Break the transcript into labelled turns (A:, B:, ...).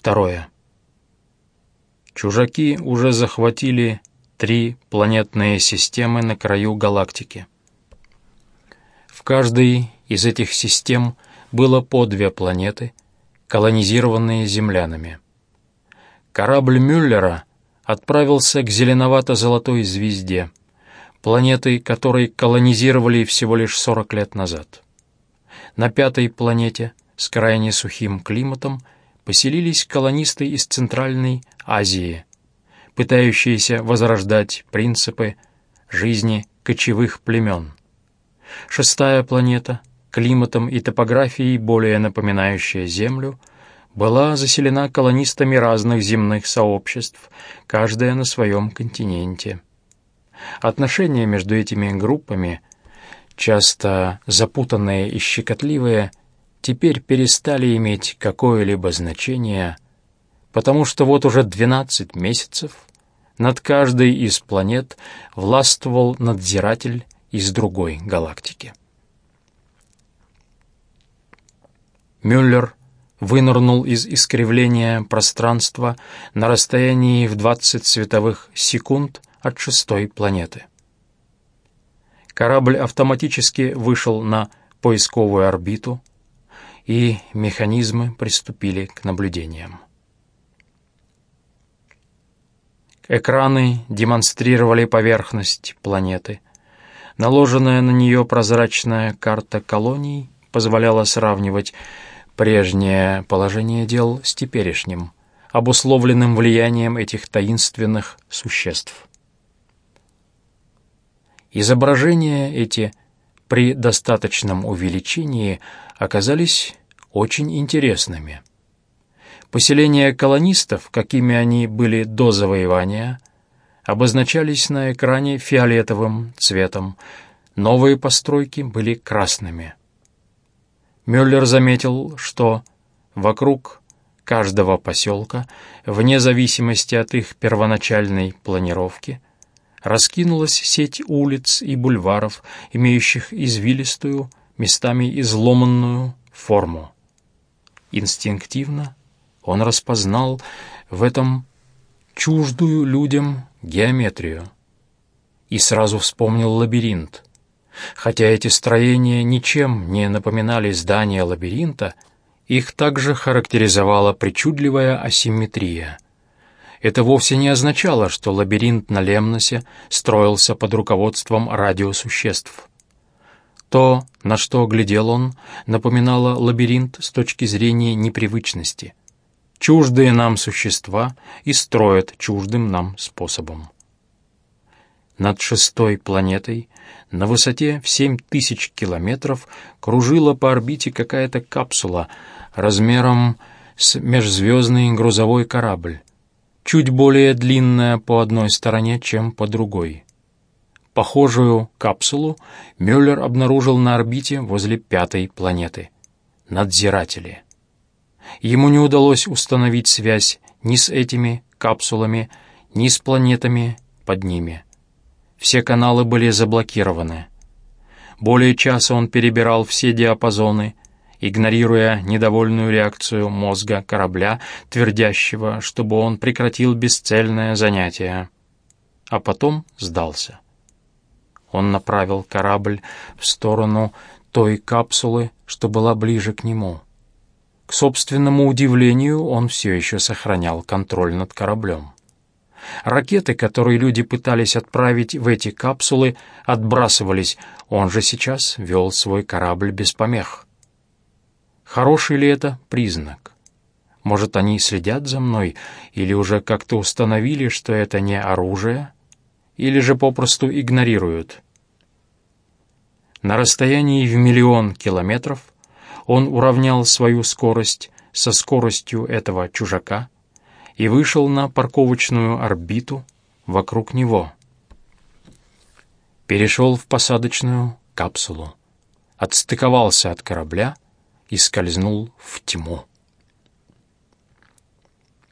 A: Второе. Чужаки уже захватили три планетные системы на краю галактики. В каждой из этих систем было по две планеты, колонизированные землянами. Корабль Мюллера отправился к зеленовато-золотой звезде, планеты которой колонизировали всего лишь 40 лет назад. На пятой планете с крайне сухим климатом поселились колонисты из Центральной Азии, пытающиеся возрождать принципы жизни кочевых племен. Шестая планета, климатом и топографией более напоминающая Землю, была заселена колонистами разных земных сообществ, каждая на своем континенте. Отношения между этими группами, часто запутанные и щекотливые, теперь перестали иметь какое-либо значение, потому что вот уже 12 месяцев над каждой из планет властвовал надзиратель из другой галактики. Мюллер вынырнул из искривления пространства на расстоянии в 20 световых секунд от шестой планеты. Корабль автоматически вышел на поисковую орбиту, и механизмы приступили к наблюдениям. Экраны демонстрировали поверхность планеты. Наложенная на нее прозрачная карта колоний позволяла сравнивать прежнее положение дел с теперешним, обусловленным влиянием этих таинственных существ. Изображения эти при достаточном увеличении оказались очень интересными. Поселения колонистов, какими они были до завоевания, обозначались на экране фиолетовым цветом, новые постройки были красными. Мюллер заметил, что вокруг каждого поселка, вне зависимости от их первоначальной планировки, раскинулась сеть улиц и бульваров, имеющих извилистую, местами изломанную форму. Инстинктивно он распознал в этом чуждую людям геометрию и сразу вспомнил лабиринт. Хотя эти строения ничем не напоминали здания лабиринта, их также характеризовала причудливая асимметрия. Это вовсе не означало, что лабиринт на Лемносе строился под руководством радиосуществ. То, на что глядел он, напоминало лабиринт с точки зрения непривычности. Чуждые нам существа и строят чуждым нам способом. Над шестой планетой на высоте в семь тысяч километров кружила по орбите какая-то капсула размером с межзвездный грузовой корабль, чуть более длинная по одной стороне, чем по другой. Похожую капсулу Мюллер обнаружил на орбите возле пятой планеты — Надзиратели. Ему не удалось установить связь ни с этими капсулами, ни с планетами под ними. Все каналы были заблокированы. Более часа он перебирал все диапазоны, игнорируя недовольную реакцию мозга корабля, твердящего, чтобы он прекратил бесцельное занятие. А потом сдался. Он направил корабль в сторону той капсулы, что была ближе к нему. К собственному удивлению, он все еще сохранял контроль над кораблем. Ракеты, которые люди пытались отправить в эти капсулы, отбрасывались, он же сейчас вел свой корабль без помех. Хороший ли это признак? Может, они следят за мной, или уже как-то установили, что это не оружие? или же попросту игнорируют. На расстоянии в миллион километров он уравнял свою скорость со скоростью этого чужака и вышел на парковочную орбиту вокруг него. Перешел в посадочную капсулу, отстыковался от корабля и скользнул в тьму.